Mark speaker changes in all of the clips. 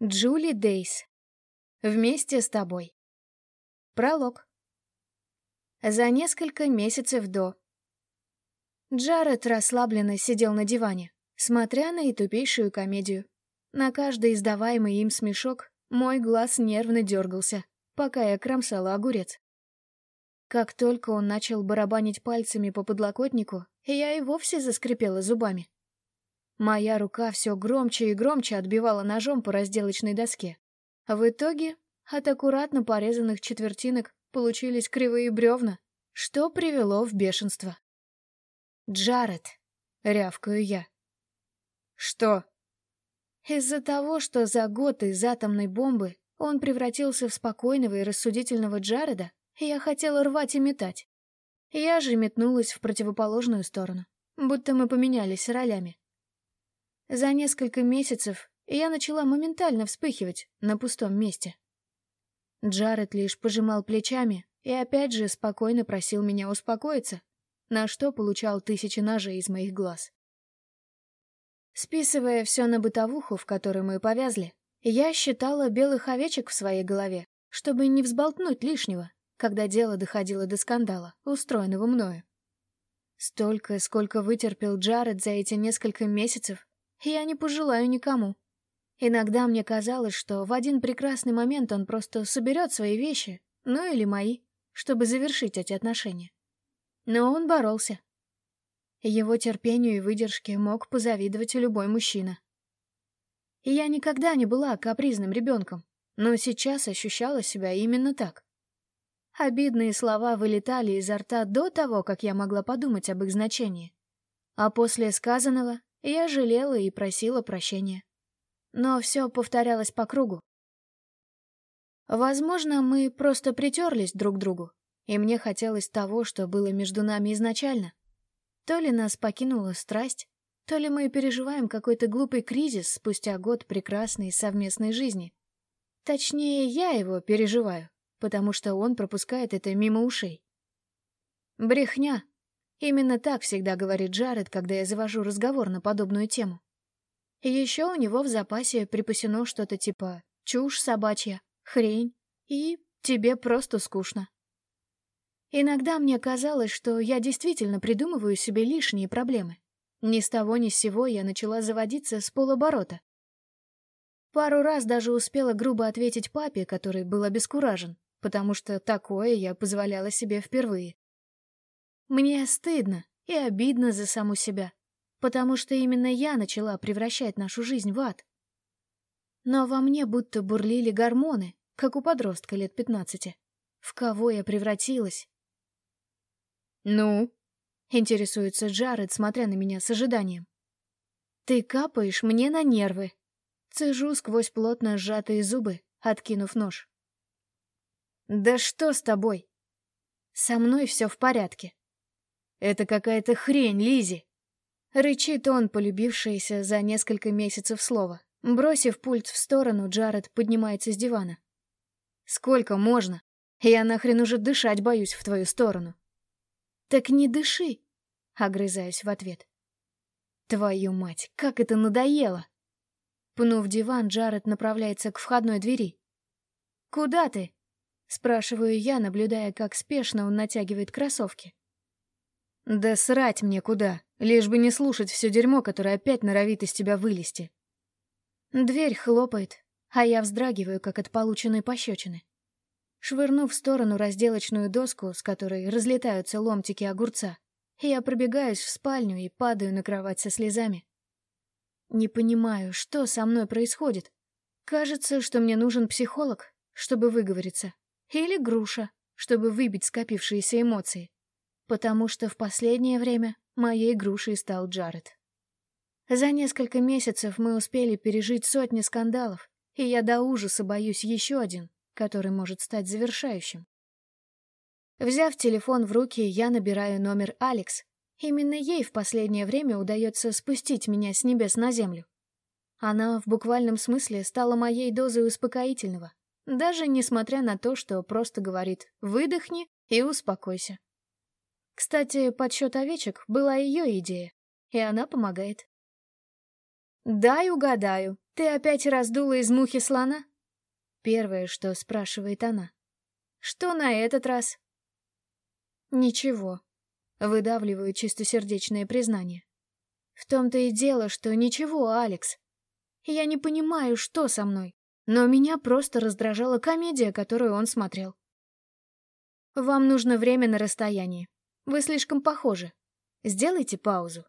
Speaker 1: Джули Дейс. Вместе с тобой. Пролог. За несколько месяцев до. Джаред расслабленно сидел на диване, смотря на и тупейшую комедию. На каждый издаваемый им смешок мой глаз нервно дергался, пока я кромсала огурец. Как только он начал барабанить пальцами по подлокотнику, я и вовсе заскрипела зубами. Моя рука все громче и громче отбивала ножом по разделочной доске. В итоге от аккуратно порезанных четвертинок получились кривые бревна, что привело в бешенство. «Джаред!» — рявкаю я. «Что?» Из-за того, что за год из атомной бомбы он превратился в спокойного и рассудительного Джареда, я хотела рвать и метать. Я же метнулась в противоположную сторону, будто мы поменялись ролями. За несколько месяцев я начала моментально вспыхивать на пустом месте. Джаред лишь пожимал плечами и опять же спокойно просил меня успокоиться, на что получал тысячи ножей из моих глаз. Списывая все на бытовуху, в которой мы повязли, я считала белых овечек в своей голове, чтобы не взболтнуть лишнего, когда дело доходило до скандала, устроенного мною. Столько, сколько вытерпел Джаред за эти несколько месяцев, я не пожелаю никому. Иногда мне казалось, что в один прекрасный момент он просто соберет свои вещи, ну или мои, чтобы завершить эти отношения. Но он боролся. Его терпению и выдержке мог позавидовать любой мужчина. Я никогда не была капризным ребенком, но сейчас ощущала себя именно так. Обидные слова вылетали изо рта до того, как я могла подумать об их значении. А после сказанного я жалела и просила прощения. Но все повторялось по кругу. Возможно, мы просто притерлись друг к другу, и мне хотелось того, что было между нами изначально. То ли нас покинула страсть, то ли мы переживаем какой-то глупый кризис спустя год прекрасной совместной жизни. Точнее, я его переживаю, потому что он пропускает это мимо ушей. Брехня, Именно так всегда говорит Джаред, когда я завожу разговор на подобную тему. еще у него в запасе припасено что-то типа «чушь собачья», «хрень» и «тебе просто скучно». Иногда мне казалось, что я действительно придумываю себе лишние проблемы. Ни с того ни с сего я начала заводиться с полоборота. Пару раз даже успела грубо ответить папе, который был обескуражен, потому что такое я позволяла себе впервые. Мне стыдно и обидно за саму себя, потому что именно я начала превращать нашу жизнь в ад. Но во мне будто бурлили гормоны, как у подростка лет пятнадцати. В кого я превратилась? «Ну?» — интересуется Джаред, смотря на меня с ожиданием. «Ты капаешь мне на нервы». Цежу сквозь плотно сжатые зубы, откинув нож. «Да что с тобой?» «Со мной все в порядке. Это какая-то хрень, Лизи. Рычит он, полюбившийся за несколько месяцев слова. Бросив пульт в сторону, Джаред поднимается с дивана. «Сколько можно? Я нахрен уже дышать боюсь в твою сторону». «Так не дыши!» — огрызаюсь в ответ. «Твою мать, как это надоело!» Пнув диван, Джаред направляется к входной двери. «Куда ты?» — спрашиваю я, наблюдая, как спешно он натягивает кроссовки. Да срать мне куда, лишь бы не слушать все дерьмо, которое опять норовит из тебя вылезти. Дверь хлопает, а я вздрагиваю, как от полученной пощечины. Швырнув в сторону разделочную доску, с которой разлетаются ломтики огурца, я пробегаюсь в спальню и падаю на кровать со слезами. Не понимаю, что со мной происходит. Кажется, что мне нужен психолог, чтобы выговориться. Или груша, чтобы выбить скопившиеся эмоции потому что в последнее время моей грушей стал Джаред. За несколько месяцев мы успели пережить сотни скандалов, и я до ужаса боюсь еще один, который может стать завершающим. Взяв телефон в руки, я набираю номер Алекс. Именно ей в последнее время удается спустить меня с небес на землю. Она в буквальном смысле стала моей дозой успокоительного, даже несмотря на то, что просто говорит «выдохни и успокойся». Кстати, подсчет овечек была ее идея, и она помогает. «Дай угадаю, ты опять раздула из мухи слона?» Первое, что спрашивает она. «Что на этот раз?» «Ничего», — выдавливаю чистосердечное признание. «В том-то и дело, что ничего, Алекс. Я не понимаю, что со мной, но меня просто раздражала комедия, которую он смотрел. Вам нужно время на расстоянии. Вы слишком похожи. Сделайте паузу».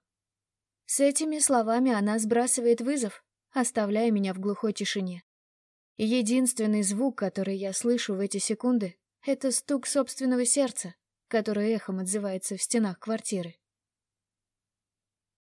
Speaker 1: С этими словами она сбрасывает вызов, оставляя меня в глухой тишине. Единственный звук, который я слышу в эти секунды, это стук собственного сердца, который эхом отзывается в стенах квартиры.